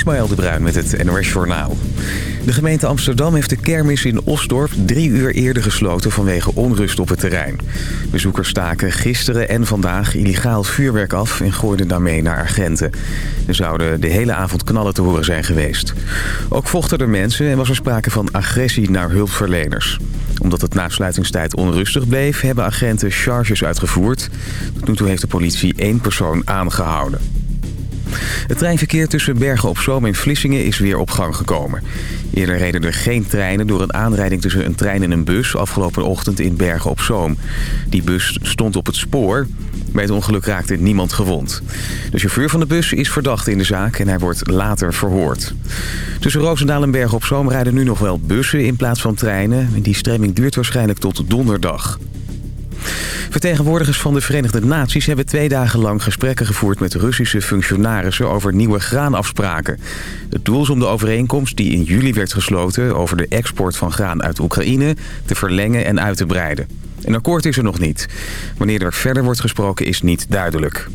Ismaël de Bruin met het NOS Journaal. De gemeente Amsterdam heeft de kermis in Osdorp drie uur eerder gesloten vanwege onrust op het terrein. Bezoekers staken gisteren en vandaag illegaal vuurwerk af en gooiden daarmee naar agenten. Er zouden de hele avond knallen te horen zijn geweest. Ook vochten er mensen en was er sprake van agressie naar hulpverleners. Omdat het na sluitingstijd onrustig bleef, hebben agenten charges uitgevoerd. Tot nu toe heeft de politie één persoon aangehouden. Het treinverkeer tussen Bergen op Zoom en Vlissingen is weer op gang gekomen. Eerder reden er geen treinen door een aanrijding tussen een trein en een bus... afgelopen ochtend in Bergen op Zoom. Die bus stond op het spoor. Bij het ongeluk raakte niemand gewond. De chauffeur van de bus is verdacht in de zaak en hij wordt later verhoord. Tussen Roosendaal en Bergen op Zoom rijden nu nog wel bussen in plaats van treinen. Die stremming duurt waarschijnlijk tot donderdag. Vertegenwoordigers van de Verenigde Naties hebben twee dagen lang gesprekken gevoerd met Russische functionarissen over nieuwe graanafspraken. Het doel is om de overeenkomst die in juli werd gesloten over de export van graan uit Oekraïne te verlengen en uit te breiden. Een akkoord is er nog niet. Wanneer er verder wordt gesproken is niet duidelijk.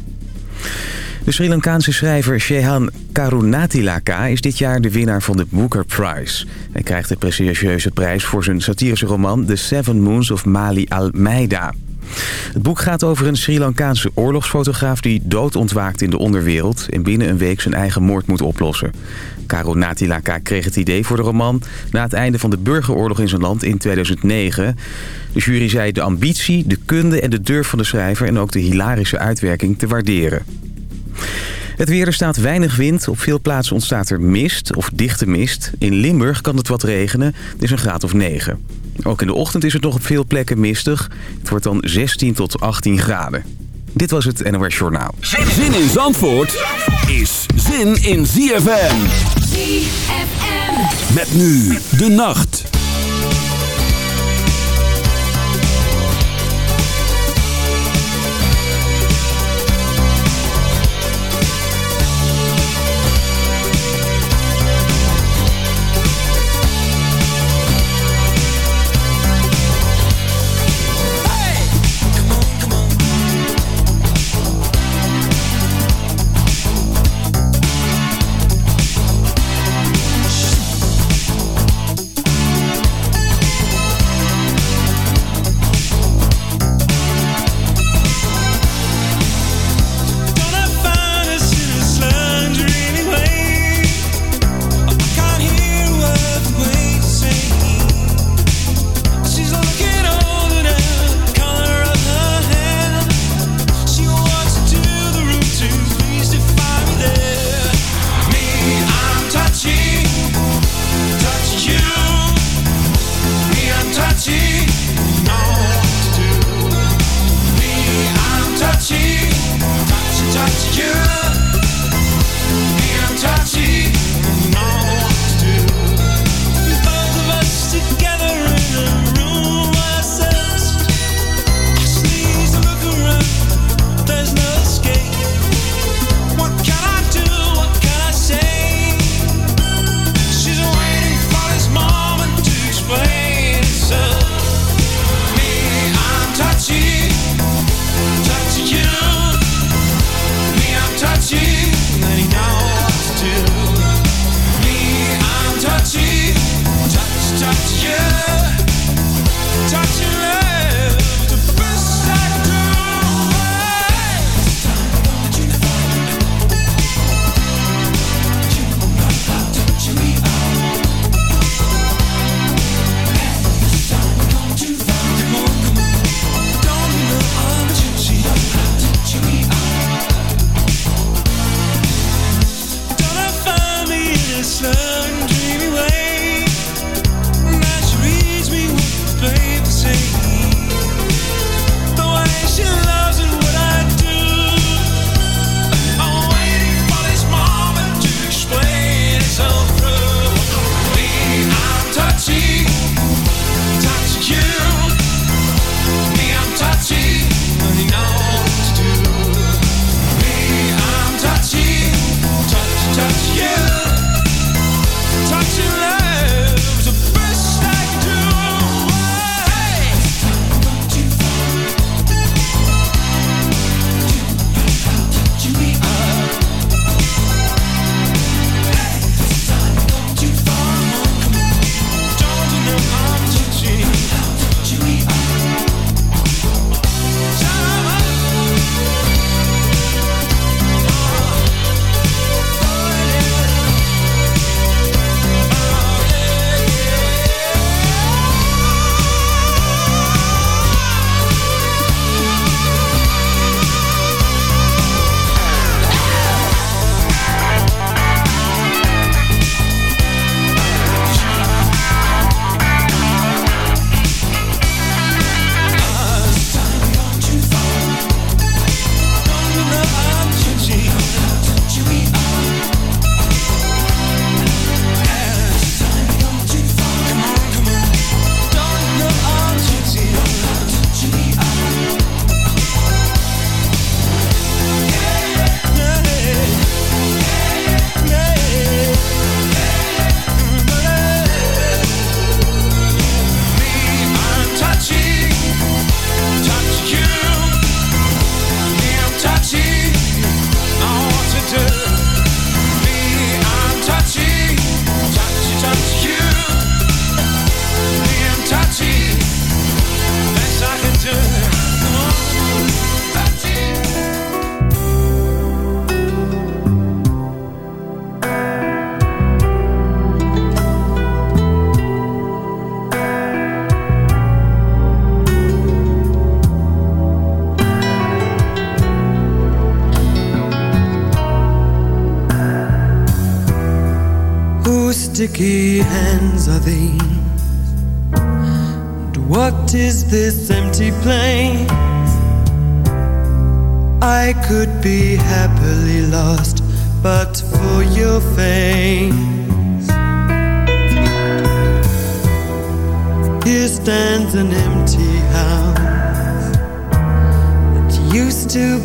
De Sri Lankaanse schrijver Shehan Karunatilaka is dit jaar de winnaar van de Booker Prize. Hij krijgt de prestigieuze prijs voor zijn satirische roman The Seven Moons of Mali Almeida. Het boek gaat over een Sri Lankaanse oorlogsfotograaf die dood ontwaakt in de onderwereld... en binnen een week zijn eigen moord moet oplossen. Karunatilaka kreeg het idee voor de roman na het einde van de burgeroorlog in zijn land in 2009. De jury zei de ambitie, de kunde en de durf van de schrijver... en ook de hilarische uitwerking te waarderen. Het weer, er staat weinig wind. Op veel plaatsen ontstaat er mist of dichte mist. In Limburg kan het wat regenen. Het is een graad of 9. Ook in de ochtend is het nog op veel plekken mistig. Het wordt dan 16 tot 18 graden. Dit was het NOS Journaal. Zin in Zandvoort is zin in ZFM. ZFM. Met nu de nacht.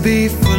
Be full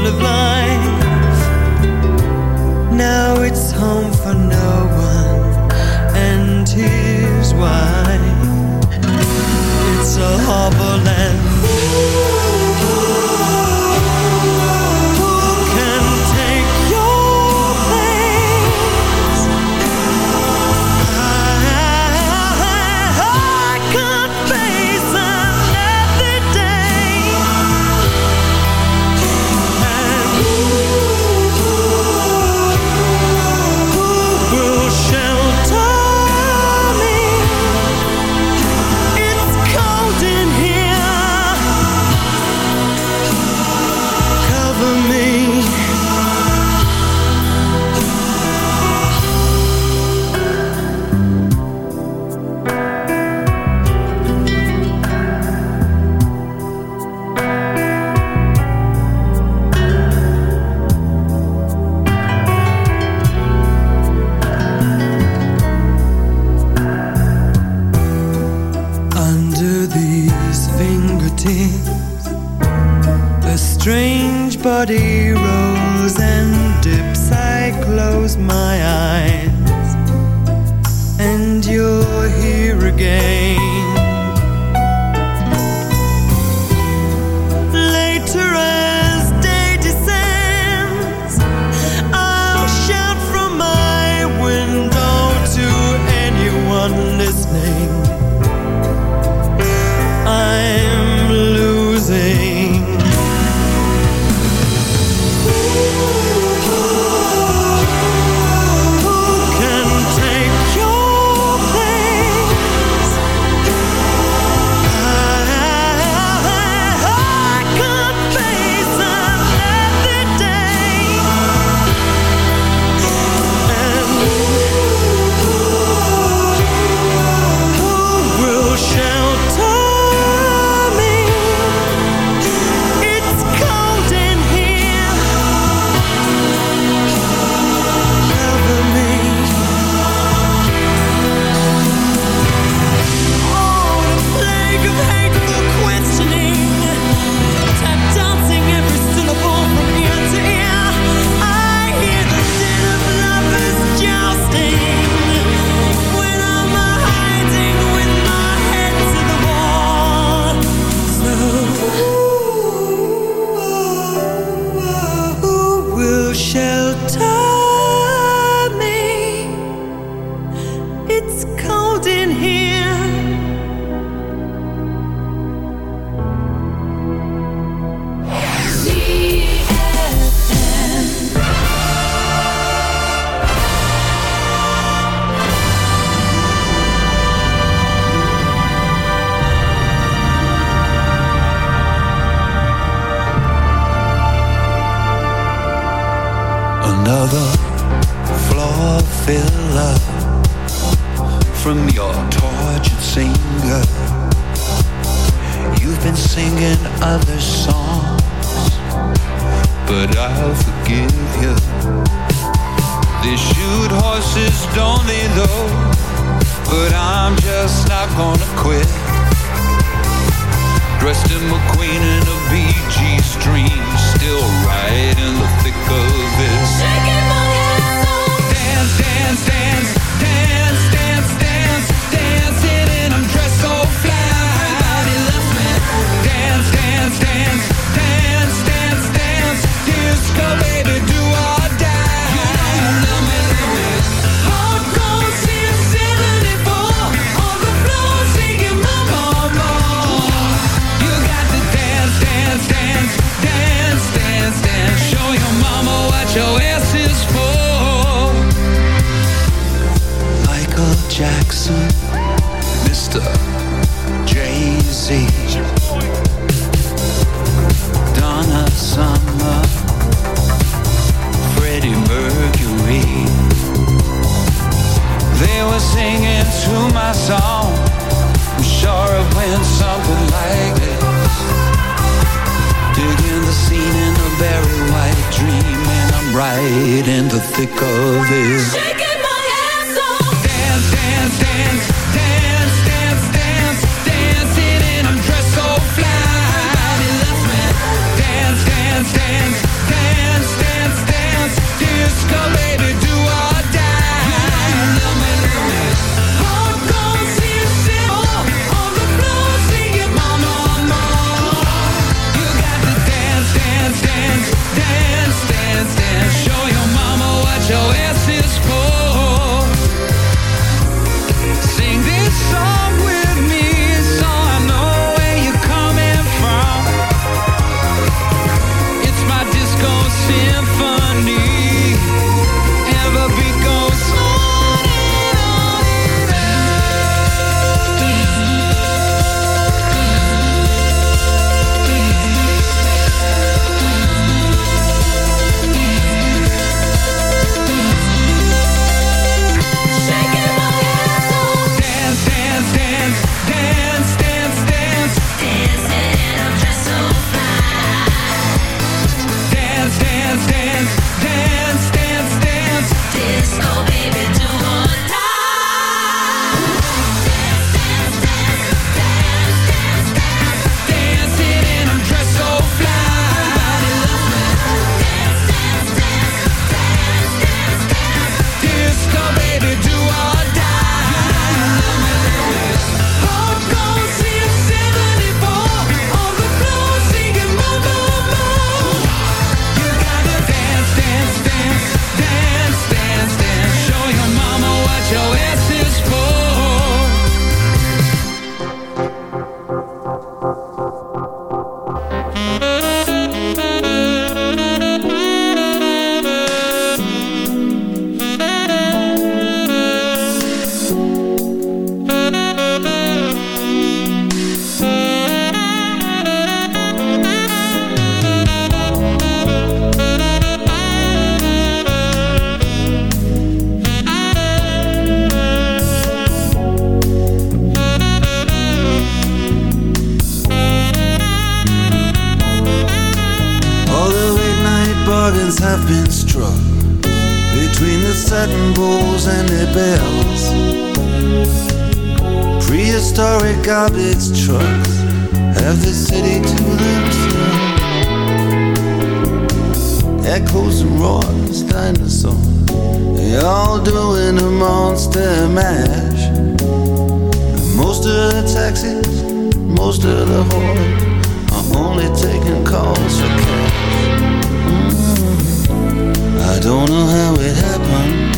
it happened.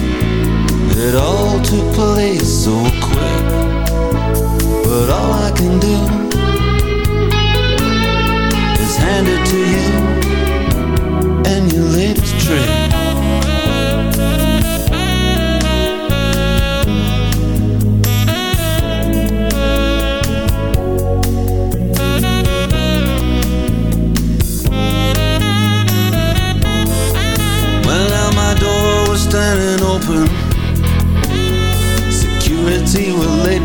It all took place so quick. But all I can do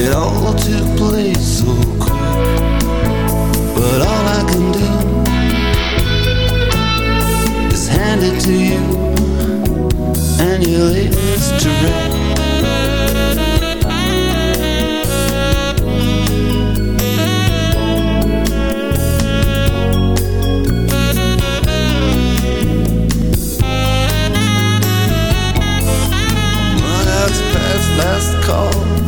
It all took place so quick, but all I can do is hand it to you, and your lips to rest. last call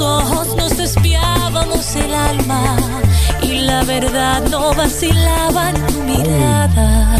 ojos nos espiábamos el alma y la verdad no vacilaba en tu mirada.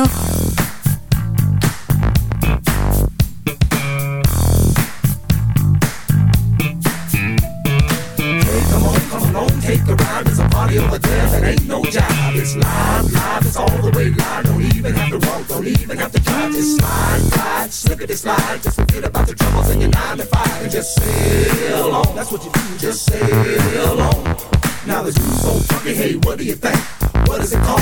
Hey, come on, come along, take a ride. There's a party over there that ain't no job. It's live, live, it's all the way live. Don't even have to walk, don't even have to drive. Just slide, slide, slippity slide. Just forget about the troubles in your nine to five and just sail on. That's what you do, just sail on. Now the you, so funky, hey, what do you think? What does it called?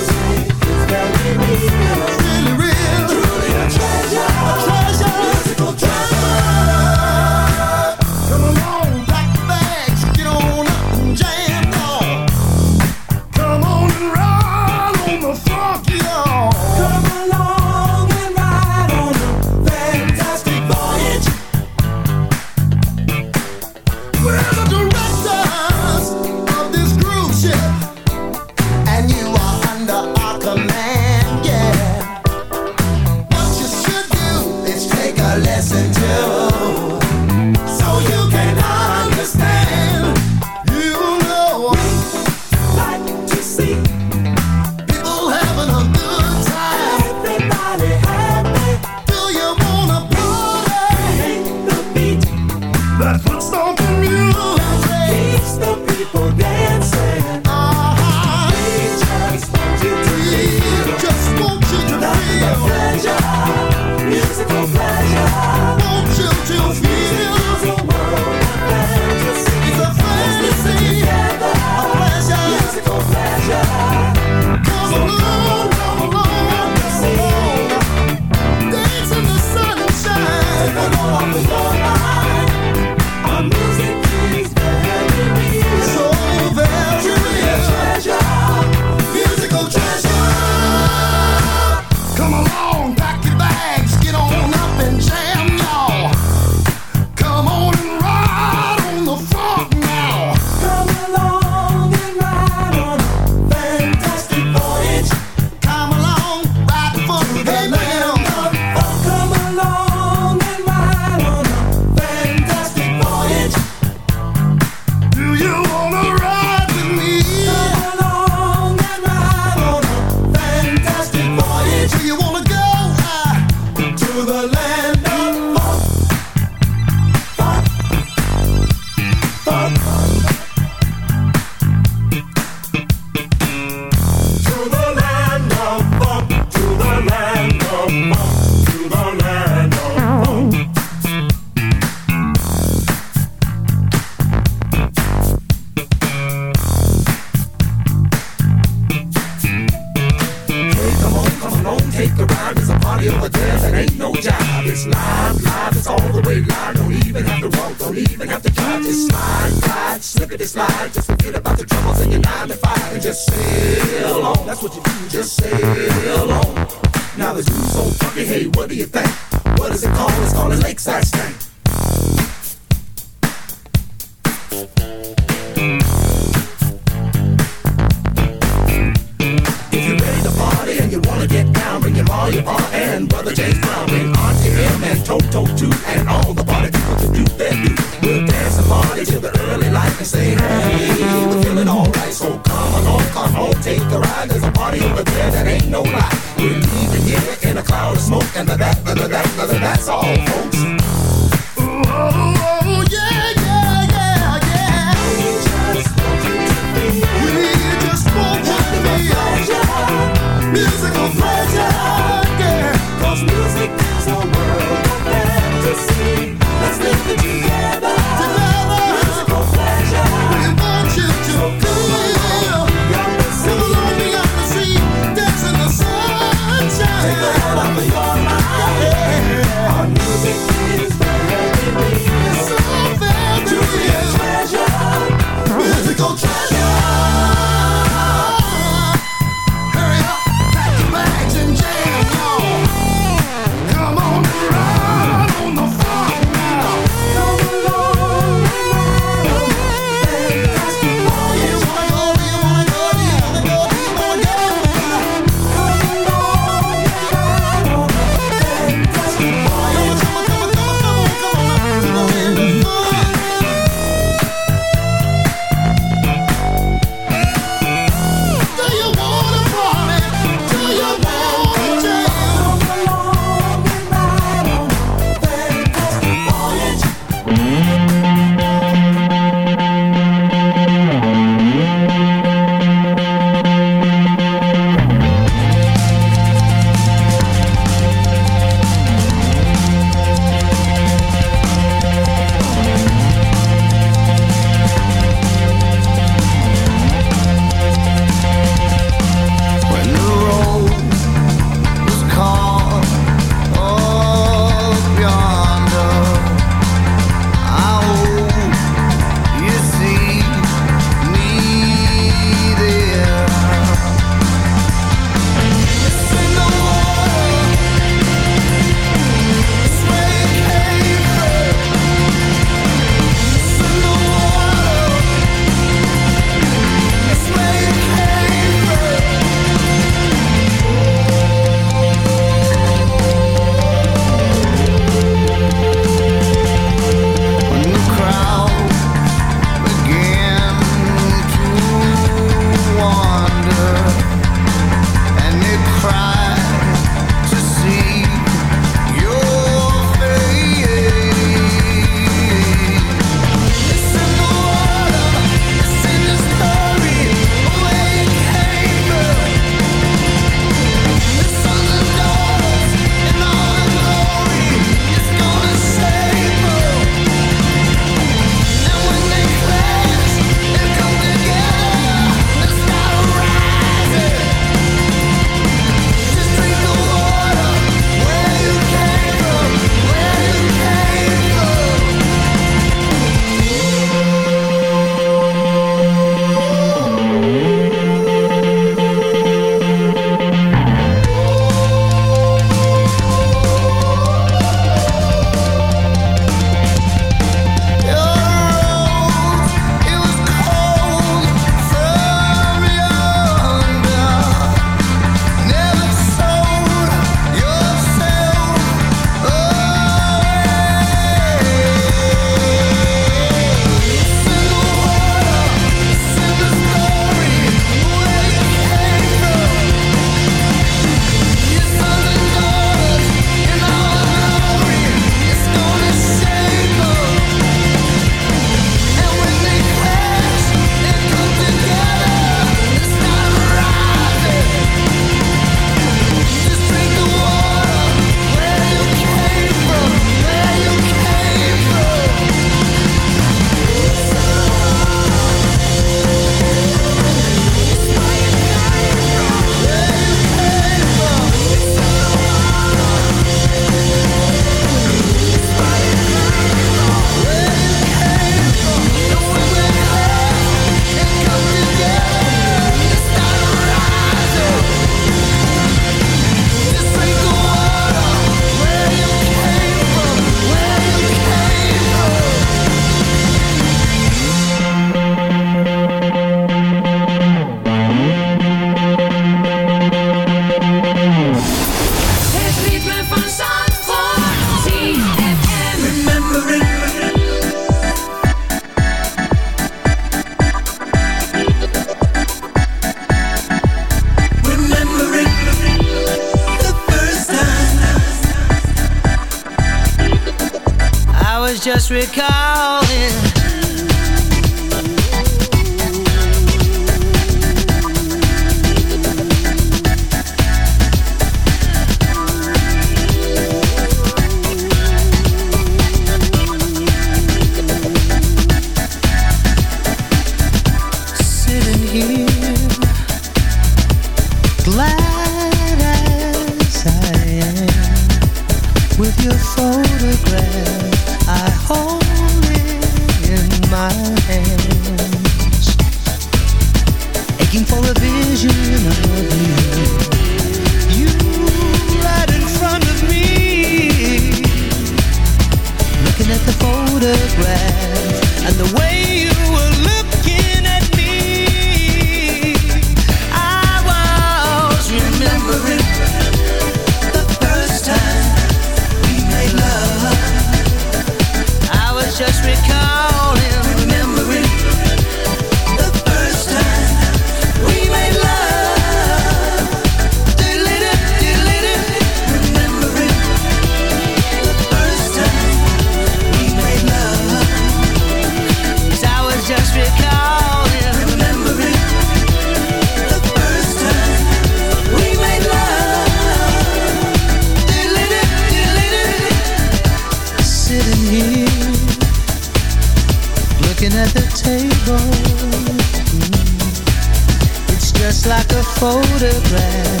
Photograph.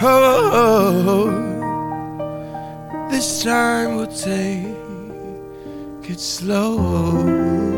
Oh, this time we'll take it slow.